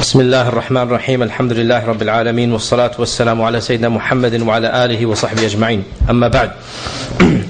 بسم الله الرحمن الرحيم الحمد لله رب العالمين والصلاة والسلام على سيدنا محمد وعلى آله وصحبه أجمعين أما بعد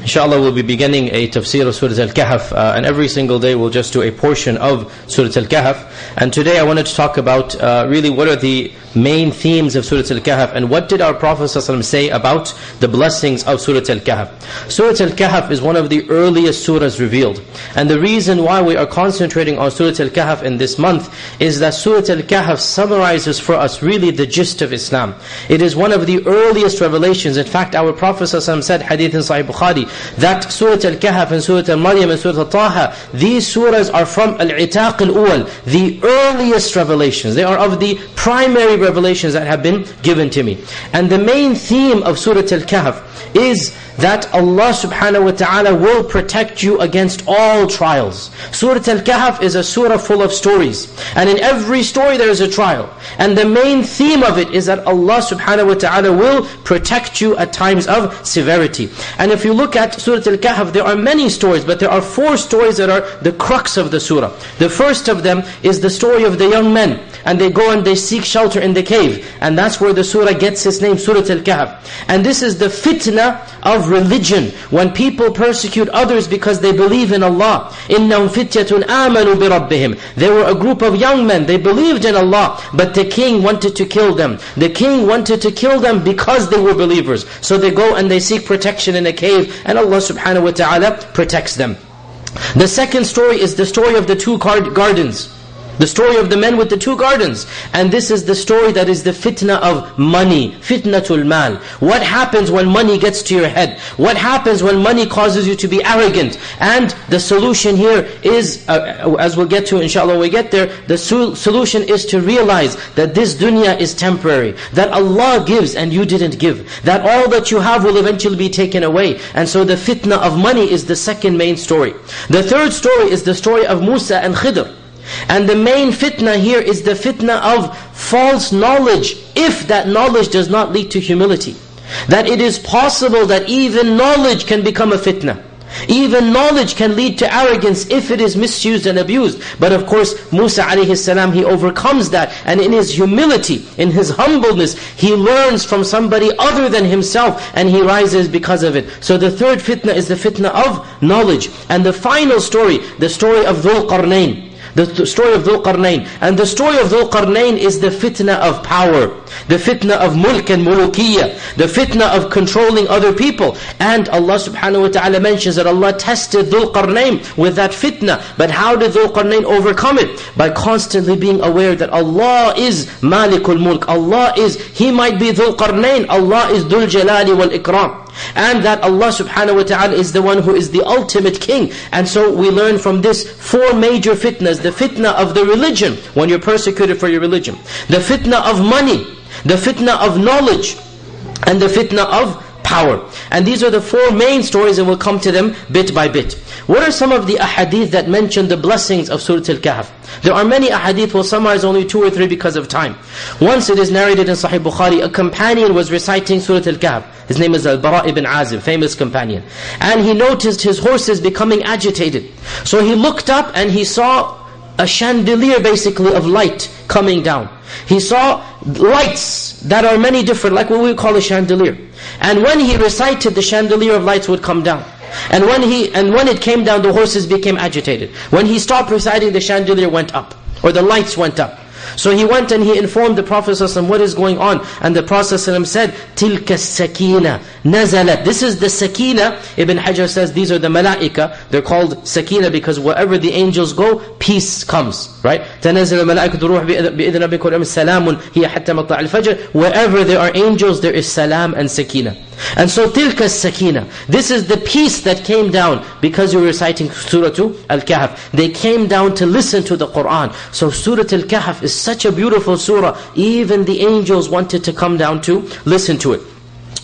Inshallah we'll be beginning a tafsir of Surah Al-Kahf uh, and every single day we'll just do a portion of Surah Al-Kahf and today I wanted to talk about uh, really what are the main themes of Surah Al-Kahf and what did our Prophet ﷺ say about the blessings of Surah Al-Kahf. Surah Al-Kahf is one of the earliest surahs revealed and the reason why we are concentrating on Surah Al-Kahf in this month is that Surah Al-Kahf summarizes for us really the gist of Islam. It is one of the earliest revelations. In fact, our Prophet ﷺ said, hadith in Sahih Bukhari, that Surah Al-Kahf and Surah Al-Maryam and Surah Al-Taha, these surahs are from Al-Itaq Al-Uwal, the earliest revelations. They are of the primary revelations that have been given to me. And the main theme of Surah Al-Kahf is that Allah subhanahu wa ta'ala will protect you against all trials. Surah Al-Kahf is a surah full of stories. And in every story there is a trial. And the main theme of it is that Allah subhanahu wa ta'ala will protect you at times of severity. And if you look at Surah Al-Kahf, there are many stories, but there are four stories that are the crux of the surah. The first of them is the story of the young men. And they go and they seek shelter in the cave. And that's where the surah gets its name, Surah Al-Kahf. And this is the fitna of religion. When people persecute others because they believe in Allah. إِنَّهُمْ فِتْيَةٌ آمَنُوا بِرَبِّهِمْ They were a group of young men. They believed in Allah. But the king wanted to kill them. The king wanted to kill them because they were believers. So they go and they seek protection in a cave. And Allah subhanahu wa ta'ala protects them. The second story is the story of the two gardens. The story of the men with the two gardens. And this is the story that is the fitna of money. Fitnatul mal. What happens when money gets to your head? What happens when money causes you to be arrogant? And the solution here is, uh, as we'll get to inshallah we get there, the solution is to realize that this dunya is temporary. That Allah gives and you didn't give. That all that you have will eventually be taken away. And so the fitna of money is the second main story. The third story is the story of Musa and Khidr. And the main fitna here is the fitna of false knowledge, if that knowledge does not lead to humility. That it is possible that even knowledge can become a fitna. Even knowledge can lead to arrogance if it is misused and abused. But of course, Musa alayhi salam, he overcomes that. And in his humility, in his humbleness, he learns from somebody other than himself and he rises because of it. So the third fitna is the fitna of knowledge. And the final story, the story of Dhul Qarnayn. The story of Dhul Qarnayn. And the story of Dhul Qarnayn is the fitna of power. The fitna of mulk and mulukiyya. The fitna of controlling other people. And Allah subhanahu wa ta'ala mentions that Allah tested Dhul Qarnayn with that fitna. But how did Dhul Qarnayn overcome it? By constantly being aware that Allah is Malikul Mulk. Allah is, He might be Dhul Qarnayn. Allah is Dhul Jalali wal Ikram. And that Allah subhanahu wa ta'ala is the one who is the ultimate king. And so we learn from this four major fitnas. The fitna of the religion, when you're persecuted for your religion. The fitna of money. The fitna of knowledge. And the fitna of power. And these are the four main stories and we'll come to them bit by bit. What are some of the ahadith that mention the blessings of Surah Al-Kahf? There are many ahadith, we'll summarize only two or three because of time. Once it is narrated in Sahih Bukhari, a companion was reciting Surah Al-Kahf. His name is Al-Bara ibn Azib, famous companion. And he noticed his horses becoming agitated. So he looked up and he saw a chandelier basically of light coming down. He saw lights that are many different, like what we call a chandelier. And when he recited, the chandelier of lights would come down. And when he and when it came down, the horses became agitated. When he stopped reciting, the chandelier went up, or the lights went up. So he went and he informed the Prophet ﷺ what is going on. And the Prophet ﷺ said, تِلْكَ السَّكِينَ نَزَلَتْ This is the sakina. Ibn Hajar says these are the malaika. They're called sakina because wherever the angels go, peace comes. Right? تَنَزَلَ الْمَلَائِكَةُ رُوحِ بِإِذْنَ رَبِّكَ وَلَمْ سَلَامٌ هِيَ حَتَّى مَطْلَعِ الْفَجْرِ Wherever there are angels, there is salam and sakina. And so tilka sakina. This is the peace that came down because you're reciting Surah Al-Kahf. They came down to listen to the Qur'an. So Surah Al-Kahf is such a beautiful surah. Even the angels wanted to come down to listen to it.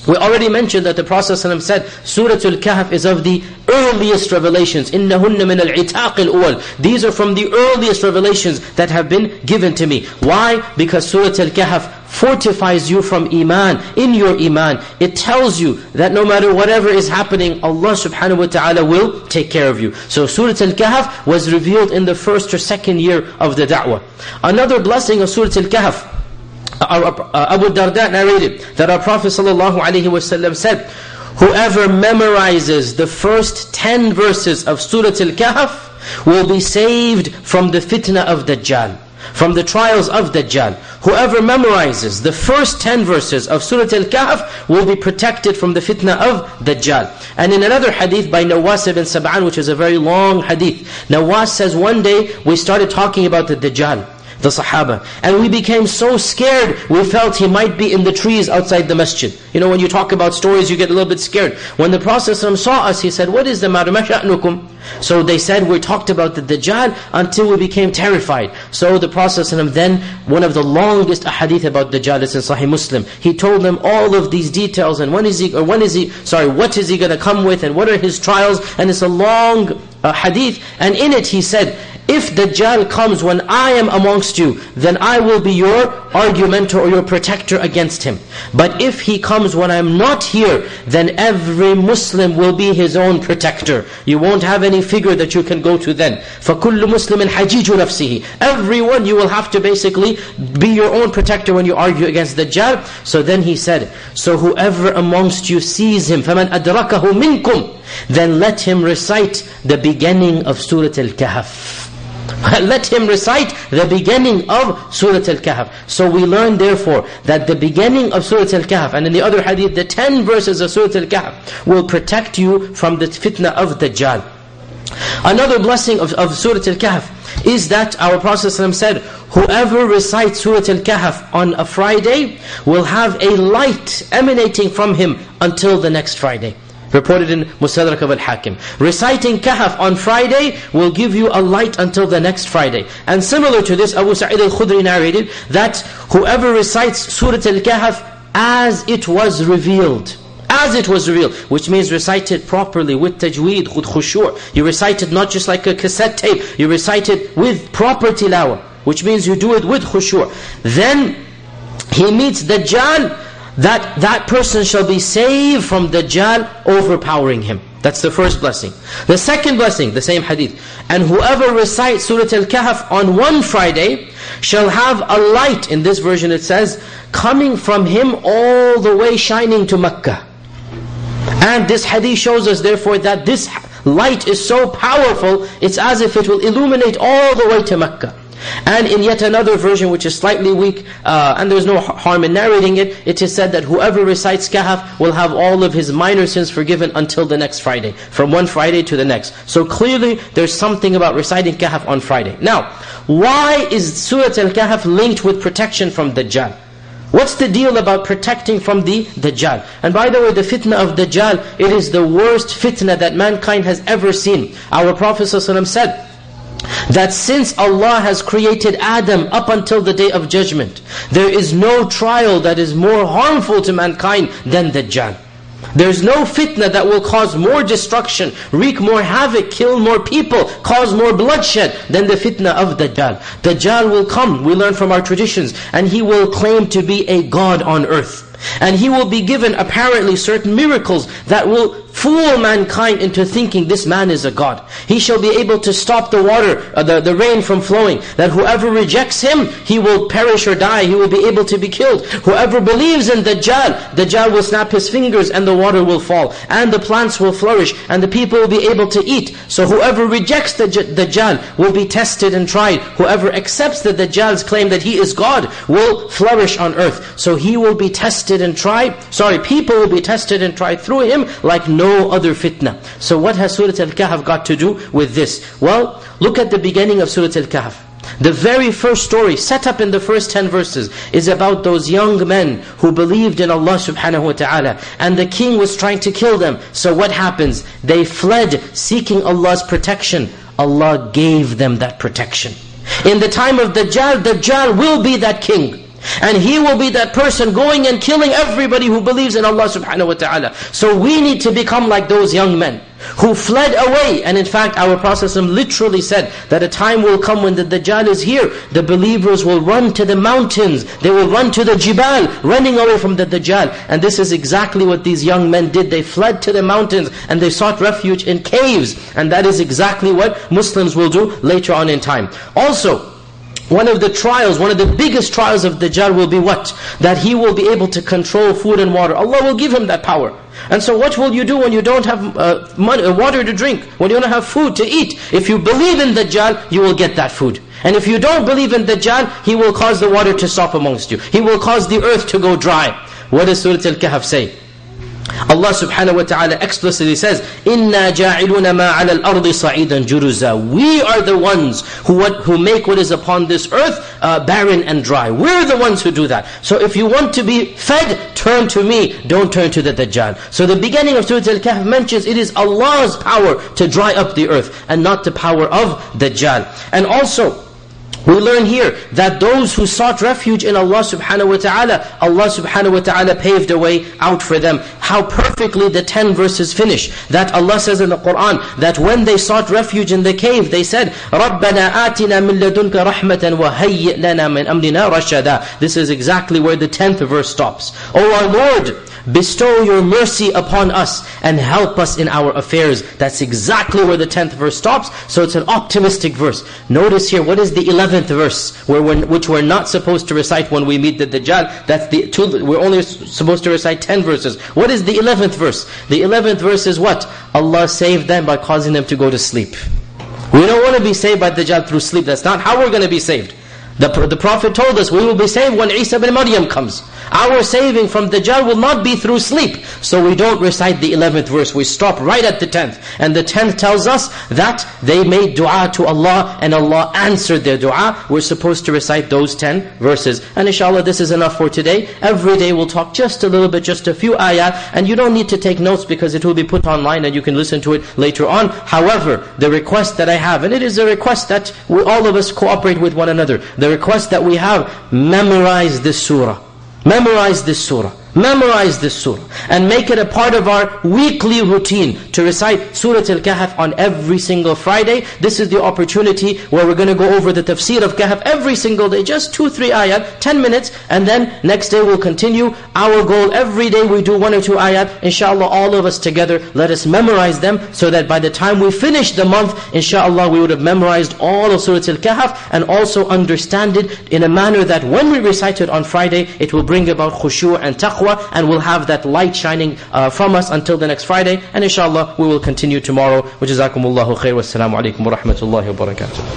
We already mentioned that the Prophet ﷺ said, Surah Al-Kahf is of the earliest revelations. إِنَّهُنَّ مِنَ الْعِتَاقِ الْأُوَلِ These are from the earliest revelations that have been given to me. Why? Because Surah Al-Kahf fortifies you from iman, in your iman. It tells you that no matter whatever is happening, Allah subhanahu wa ta'ala will take care of you. So Surah Al-Kahf was revealed in the first or second year of the da'wah. Another blessing of Surah Al-Kahf, uh, Abu Darda narrated that our Prophet sallallahu alaihi wasallam said, Whoever memorizes the first 10 verses of Surah Al-Kahf will be saved from the fitna of Dajjal, from the trials of Dajjal. Whoever memorizes the first 10 verses of Surah Al-Kahf will be protected from the fitna of Dajjal. And in another hadith by Nawas ibn Sam'an, which is a very long hadith, Nawas says, one day we started talking about the Dajjal the Sahaba. And we became so scared, we felt he might be in the trees outside the masjid. You know, when you talk about stories, you get a little bit scared. When the Prophet ﷺ saw us, he said, what is the matter? So they said, we talked about the Dajjal until we became terrified. So the Prophet ﷺ then, one of the longest ahadith about Dajjal is in Sahih Muslim. He told them all of these details and when is he, or when is he, sorry, what is he going to come with and what are his trials. And it's a long uh, hadith. And in it he said, if Dajjal comes when I am amongst you, then I will be your argumenter or your protector against him. But if he comes when I'm not here, then every Muslim will be his own protector. You won't have any figure that you can go to then. فَكُلُّ مُسْلِمٍ حَجِيجُ نَفْسِهِ Everyone you will have to basically be your own protector when you argue against Dajjal. So then he said, so whoever amongst you sees him, فَمَنْ أَدْرَكَهُ مِنْكُمْ Then let him recite the beginning of Surah Al-Kahf. Let him recite the beginning of Surah Al-Kahf. So we learn therefore that the beginning of Surah Al-Kahf and in the other hadith, the 10 verses of Surah Al-Kahf will protect you from the fitna of Dajjal. Another blessing of, of Surah Al-Kahf is that our Prophet ﷺ said, whoever recites Surah Al-Kahf on a Friday will have a light emanating from him until the next Friday. Reported in Mustadrak of al-Hakim. Reciting Kahf on Friday will give you a light until the next Friday. And similar to this, Abu Sa'id al-Khudri narrated that whoever recites Surah Al-Kahf as it was revealed, as it was revealed, which means recite it properly with tajweed, with khushu'. You recite it not just like a cassette tape, you recite it with proper tilawah, which means you do it with khushu'. Then he meets Dajjal, that that person shall be saved from Dajjal overpowering him. That's the first blessing. The second blessing, the same hadith. And whoever recites Surah Al-Kahf on one Friday shall have a light, in this version it says, coming from him all the way shining to Mecca. And this hadith shows us therefore that this light is so powerful, it's as if it will illuminate all the way to Mecca. And in yet another version which is slightly weak, uh, and there's no harm in narrating it, it is said that whoever recites kahf will have all of his minor sins forgiven until the next Friday. From one Friday to the next. So clearly there's something about reciting kahf on Friday. Now, why is Surah Al-Kahf linked with protection from Dajjal? What's the deal about protecting from the Dajjal? And by the way, the fitna of Dajjal, it is the worst fitna that mankind has ever seen. Our Prophet ﷺ said, that since Allah has created Adam up until the day of judgment, there is no trial that is more harmful to mankind than Dajjal. There's no fitna that will cause more destruction, wreak more havoc, kill more people, cause more bloodshed than the fitna of Dajjal. Dajjal will come, we learn from our traditions, and he will claim to be a God on earth. And he will be given apparently certain miracles that will fool mankind into thinking this man is a god. He shall be able to stop the water, uh, the, the rain from flowing. That whoever rejects him, he will perish or die. He will be able to be killed. Whoever believes in Dajjal, Dajjal will snap his fingers and the water will fall. And the plants will flourish and the people will be able to eat. So whoever rejects the Dajjal will be tested and tried. Whoever accepts the Dajjal's claim that he is God will flourish on earth. So he will be tested and tried. Sorry, people will be tested and tried through him like no no other fitna. So what has Surah Al-Kahf got to do with this? Well, look at the beginning of Surah Al-Kahf. The very first story set up in the first 10 verses is about those young men who believed in Allah subhanahu wa ta'ala. And the king was trying to kill them. So what happens? They fled seeking Allah's protection. Allah gave them that protection. In the time of Dajjal, Dajjal will be that king. And he will be that person going and killing everybody who believes in Allah subhanahu wa ta'ala. So we need to become like those young men who fled away. And in fact, our Prophet literally said that a time will come when the Dajjal is here. The believers will run to the mountains. They will run to the Jibal, running away from the Dajjal. And this is exactly what these young men did. They fled to the mountains and they sought refuge in caves. And that is exactly what Muslims will do later on in time. Also, one of the trials, one of the biggest trials of Dajjal will be what? That he will be able to control food and water. Allah will give him that power. And so what will you do when you don't have uh, money, uh, water to drink? When you don't have food to eat? If you believe in Dajjal, you will get that food. And if you don't believe in Dajjal, he will cause the water to stop amongst you. He will cause the earth to go dry. What does Surah Al-Kahf say? Allah subhanahu wa ta'ala explicitly says, Inna ja'iluna ma al ardi sa'idan juruza. We are the ones who, what, who make what is upon this earth uh, barren and dry. We're the ones who do that. So if you want to be fed, turn to me. Don't turn to the Dajjal. So the beginning of Surah Al-Kahf mentions it is Allah's power to dry up the earth and not the power of Dajjal. And also, we learn here that those who sought refuge in Allah subhanahu wa ta'ala, Allah subhanahu wa ta'ala paved a way out for them. How perfectly the 10 verses finish. That Allah says in the Qur'an, that when they sought refuge in the cave, they said, رَبَّنَا آتِنَا مِن لَدُنْكَ رَحْمَةً وَهَيِّئْ لَنَا مِنْ أَمْرِنَا رَشَدًا This is exactly where the 10th verse stops. Oh our Lord, Bestow your mercy upon us and help us in our affairs. That's exactly where the 10th verse stops. So it's an optimistic verse. Notice here, what is the 11th verse, where we're, which we're not supposed to recite when we meet the Dajjal? That's the two, we're only supposed to recite 10 verses. What is the 11th verse? The 11th verse is what? Allah saved them by causing them to go to sleep. We don't want to be saved by Dajjal through sleep. That's not how we're going to be saved. The, the Prophet told us we will be saved when Isa bin Maryam comes. Our saving from Dajjal will not be through sleep. So we don't recite the 11th verse. We stop right at the 10th. And the 10th tells us that they made dua to Allah and Allah answered their dua. We're supposed to recite those 10 verses. And inshallah this is enough for today. Every day we'll talk just a little bit, just a few ayat. And you don't need to take notes because it will be put online and you can listen to it later on. However, the request that I have, and it is a request that we, all of us cooperate with one another. The the request that we have, memorize this surah. Memorize this surah. Memorize this surah and make it a part of our weekly routine to recite Surah Al-Kahf on every single Friday. This is the opportunity where we're going to go over the tafsir of Kahf every single day, just two, three ayat, ten minutes, and then next day we'll continue. Our goal, every day we do one or two ayat, inshallah all of us together, let us memorize them so that by the time we finish the month, inshallah we would have memorized all of Surah Al-Kahf and also understand it in a manner that when we recite it on Friday, it will bring about khushu' and taqwa taqwa and we'll have that light shining uh, from us until the next Friday. And inshallah, we will continue tomorrow. Jazakumullahu khair. Wassalamu alaikum wa rahmatullahi wa barakatuh.